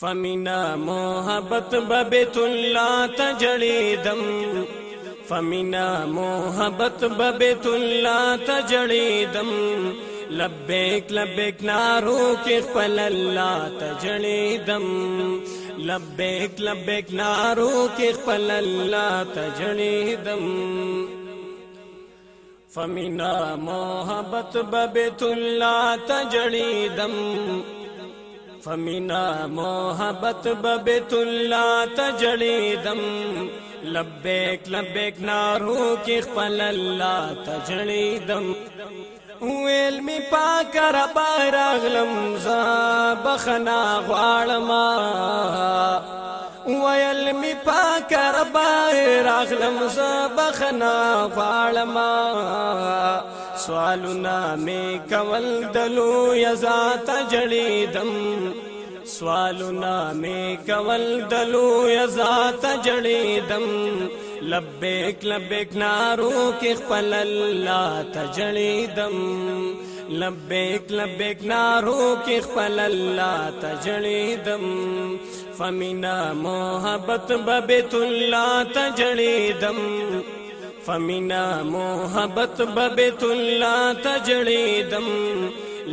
فمنا محبت ببیت الله دم فمنا محبت ببیت الله دم لبیک لبیک نارو کې خپل الله دم لبیک لبیک نارو کې خپل الله دم فمنا محبت ببیت الله دم فمینا محبت ببیت الله تجړیدم لبیک لبیک نارو کې خپل الله تجړیدم ویل می پاک رب راغلم ز بخنا غواړم ویل می پاک رب راغلم ز بخنا غالما سوالنا می کول دلو یزا تجړیدم سوالنا می کول دلو یزا تجړیدم لبیک لبیک نارو کې خپل الله تجړیدم لبیک لبیک نارو کې خپل الله تجړیدم فمینا محبت ببیت الله تجړیدم فمینا محبت ببیت الله تجړیدم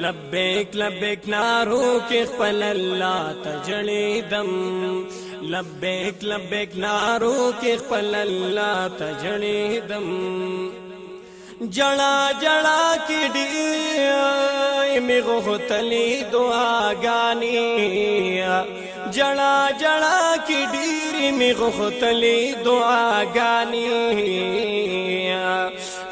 لبیک لبیک نارو کې خپل الله تجړیدم لبیک لبیک نارو کې خپل الله تجړیدم جڑا جڑا کی ڈی می غوتلی دعا گانی جڑا جڑا کی ڈیری می غوتلی دعا گانی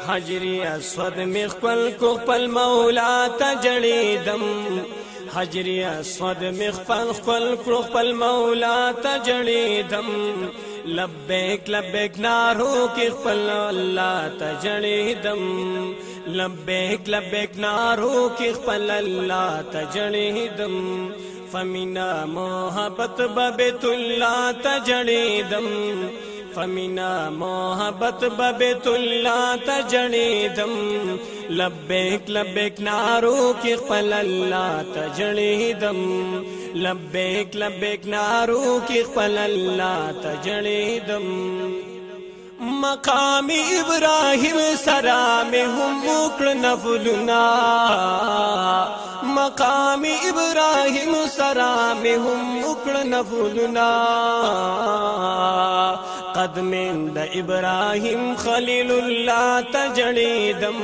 حجری اسود می خپل کو خپل مولا ته جړی دم حجری اسود می خپل خپل کو خپل مولا ته جړی دم لبیک لبیک نارو کې خپل الله ته جړې دم لبیک لبیک نارو کې خپل الله ته جړې دم فمینا محبت ببت الله ته جړې دم غمینا محبت ببیت الله تجړېدم لبیک لبیک نارو کې خپل الله تجړېدم لبیک لبیک نارو کې خپل الله تجړېدم مقام ابراهيم سرا مې هم وکړ نفلنا مقام ابراهيم سرا مې هم وکړ نفلنا قدمین د ابراهیم خلیل الله تجړیدم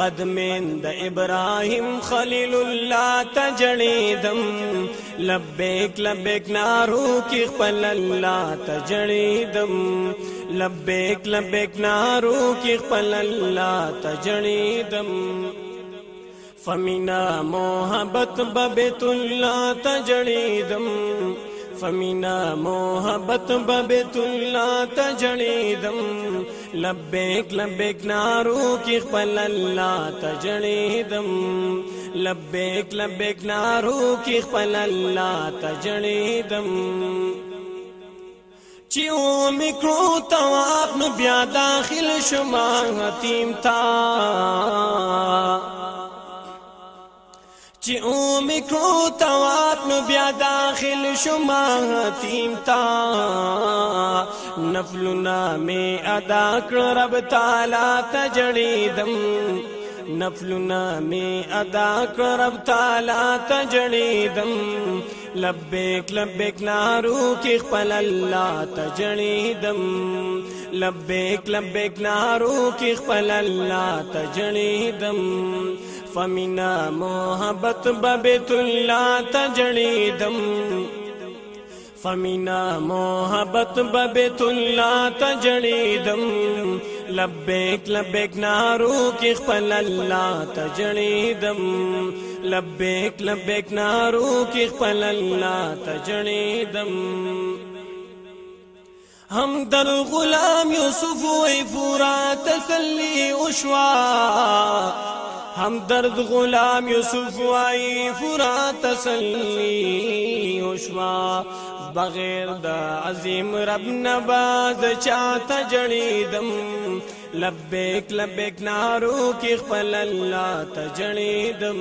قدمین د ابراهیم خلیل الله تجړیدم لبیک لبیک نارو کی خپل الله تجړیدم لبیک لبیک نارو کی خپل الله تجړیدم فمینا محبت ببیت الله تجړیدم فمینا محبت ببیت الله تجړېدم لبیک لبیک نارو کې خپل الله تجړېدم لبیک لبیک نارو کې خپل الله تجړېدم چې او میکرو تواب نو بیا داخل شما حتیم تا چې او میکرو تواب نو بیا داخل داخل شما حتیم تا نفلنا می ادا کر رب تعالی تجڑی دم نفلنا می ادا کر رب تعالی تجڑی دم لبیک لبیک نارو کی خپل الله تجڑی دم لبیک لبیک نارو کی خپل الله تجڑی دم فمینا محبت ببیت الله تجړیدم فمینا محبت ببیت الله تجړیدم لبیک لبیک نارو کې خپل الله تجړیدم لبیک لبیک نارو کې خپل الله تجړیدم هم در غلام یوسف وی فورا تسلی اشوا ہم درد غلام یوسف آئی فرا تسلی عشوا بغیر دا عظیم رب نباز دم لبیک لبیک نارو کی خپل اللہ تجڑی دم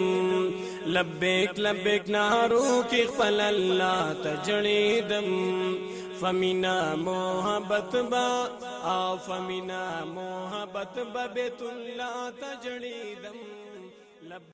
لبیک لبیک نارو کی خپل اللہ تجڑی دم فمینا محبت با فمینا محبت اللہ تجڑی دم لب